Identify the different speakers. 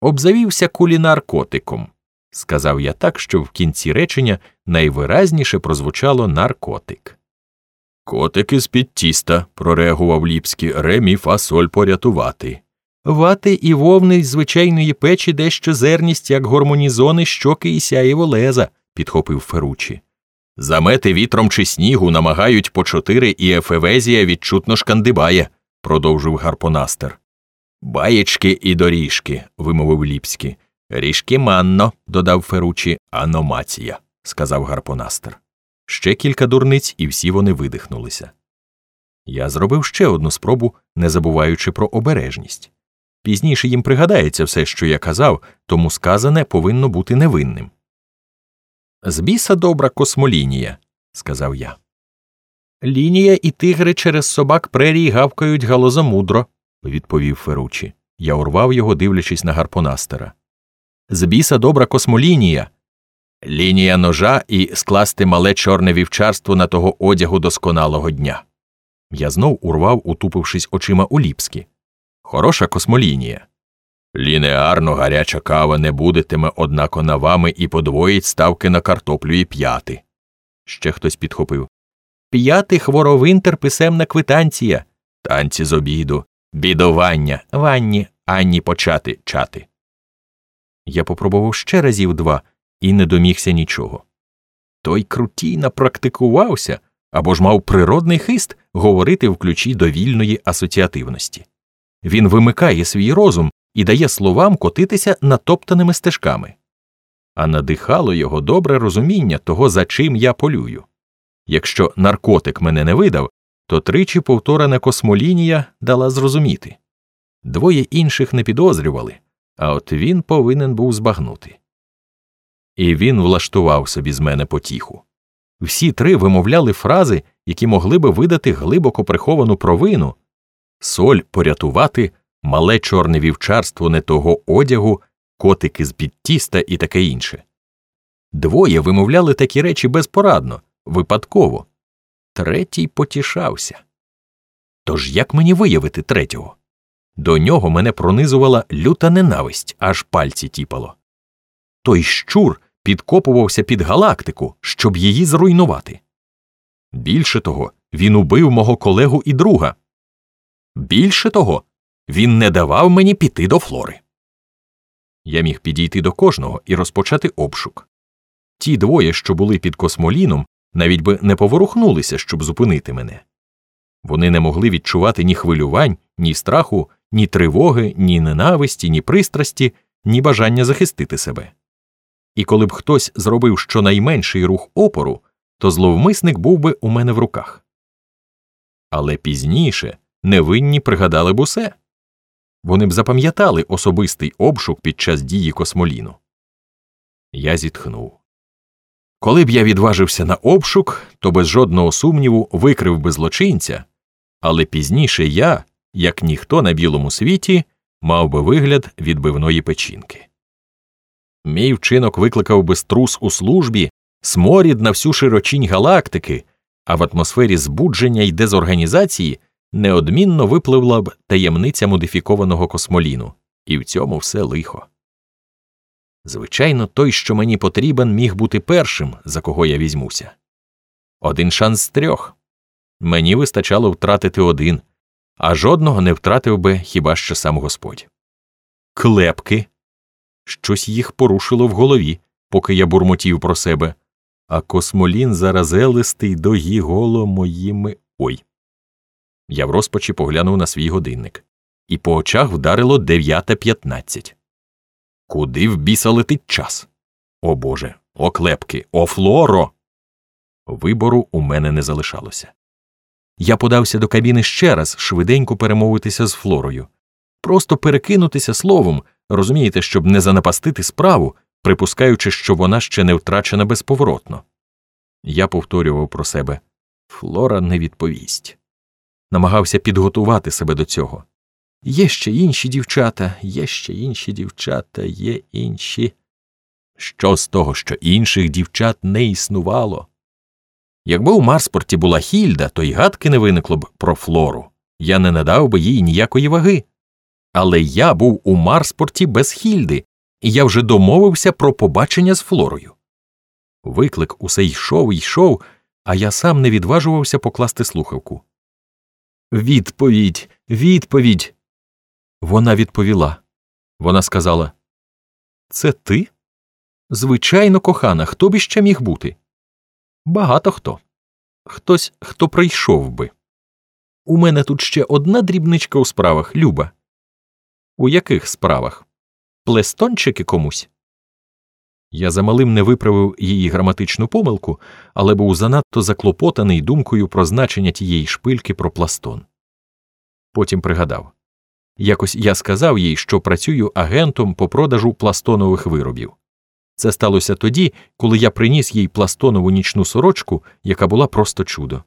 Speaker 1: Обзавівся кулінар котиком, сказав я так, що в кінці речення найвиразніше прозвучало наркотик. Котик із під тіста, прореагував Ліпський, ремі фасоль порятувати. Вати і вовни з звичайної печі дещо зерність, як гормонізони, щоки і сяєво леза, підхопив Феручі. Замети вітром чи снігу намагають по чотири, і ефевезія відчутно шкандибає, продовжив гарпонастер. Баєчки і доріжки, вимовив Ліпський. Ріжки манно, додав Феручі, аномація, сказав гарпонастер. Ще кілька дурниць, і всі вони видихнулися. Я зробив ще одну спробу, не забуваючи про обережність. Пізніше їм пригадається все, що я казав, тому сказане повинно бути невинним. З біса добра космолінія, сказав я. Лінія і тигри через собак прерій гавкають галозамудро, відповів Феручі. Я урвав його, дивлячись на гарпонастера. З біса добра космолінія. Лінія ножа і скласти мале чорне вівчарство на того одягу досконалого дня. Я знов урвав, утупившись очима у ліпськи. Хороша космолінія. Лінеарно гаряча кава не будетиме, однако на вами і подвоїть ставки на картоплю і п'яти. Ще хтось підхопив. П'яти хворовинтер писемна квитанція. Танці з обіду, бідування, ванні, анні почати чати. Я попробував ще разів два і не домігся нічого. Той крутій напрактикувався або ж мав природний хист говорити в ключі довільної асоціативності. Він вимикає свій розум і дає словам котитися натоптаними стежками. А надихало його добре розуміння того, за чим я полюю. Якщо наркотик мене не видав, то тричі повторена космолінія дала зрозуміти. Двоє інших не підозрювали, а от він повинен був збагнути. І він влаштував собі з мене потіху. Всі три вимовляли фрази, які могли би видати глибоко приховану провину соль порятувати, мале чорне вівчарство не того одягу, котики з під тіста і таке інше. Двоє вимовляли такі речі безпорадно, випадково. Третій потішався. Тож як мені виявити третього? До нього мене пронизувала люта ненависть, аж пальці тіпало. Той щур підкопувався під галактику, щоб її зруйнувати. Більше того, він убив мого колегу і друга. Більше того, він не давав мені піти до флори. Я міг підійти до кожного і розпочати обшук. Ті двоє, що були під космоліном, навіть би не поворухнулися, щоб зупинити мене. Вони не могли відчувати ні хвилювань, ні страху, ні тривоги, ні ненависті, ні пристрасті, ні бажання захистити себе. І коли б хтось зробив щонайменший рух опору, то зловмисник був би у мене в руках. Але пізніше невинні пригадали б усе вони б запам'ятали особистий обшук під час дії космоліну. Я зітхнув. Коли б я відважився на обшук, то без жодного сумніву викрив би злочинця, але пізніше я, як ніхто на білому світі, мав би вигляд відбивної печінки. Мій вчинок викликав би струс у службі, сморід на всю широчінь галактики, а в атмосфері збудження й дезорганізації неодмінно випливла б таємниця модифікованого космоліну, і в цьому все лихо. Звичайно, той, що мені потрібен, міг бути першим, за кого я візьмуся. Один шанс з трьох. Мені вистачало втратити один, а жодного не втратив би хіба що сам Господь. Клепки. Щось їх порушило в голові, поки я бурмотів про себе, а космолін заразелистий до голо моїми ой. Я в розпачі поглянув на свій годинник, і по очах вдарило 9.15. Куди в біса летить час? О Боже, о клепки, о флоро. Вибору у мене не залишалося. Я подався до кабіни ще раз швиденько перемовитися з флорою, просто перекинутися словом, розумієте, щоб не занапастити справу, припускаючи, що вона ще не втрачена безповоротно. Я повторював про себе Флора не відповість. Намагався підготувати себе до цього. Є ще інші дівчата, є ще інші дівчата, є інші. Що з того, що інших дівчат не існувало? Якби у Марспорті була Хільда, то й гадки не виникло б про флору, я не надав би їй ніякої ваги. Але я був у Марспорті без Хільди, і я вже домовився про побачення з Флорою. Виклик усе йшов і йшов, а я сам не відважувався покласти слухавку. Відповідь, відповідь. Вона відповіла. Вона сказала Це ти? Звичайно, кохана, хто б іще міг бути? Багато хто. Хтось, хто прийшов би. У мене тут ще одна дрібничка у справах, Люба. У яких справах? Плестончики комусь? Я замалим не виправив її граматичну помилку, але був занадто заклопотаний думкою про значення тієї шпильки про пластон. Потім пригадав якось я сказав їй, що працюю агентом по продажу пластонових виробів. Це сталося тоді, коли я приніс їй пластонову нічну сорочку, яка була просто чудо.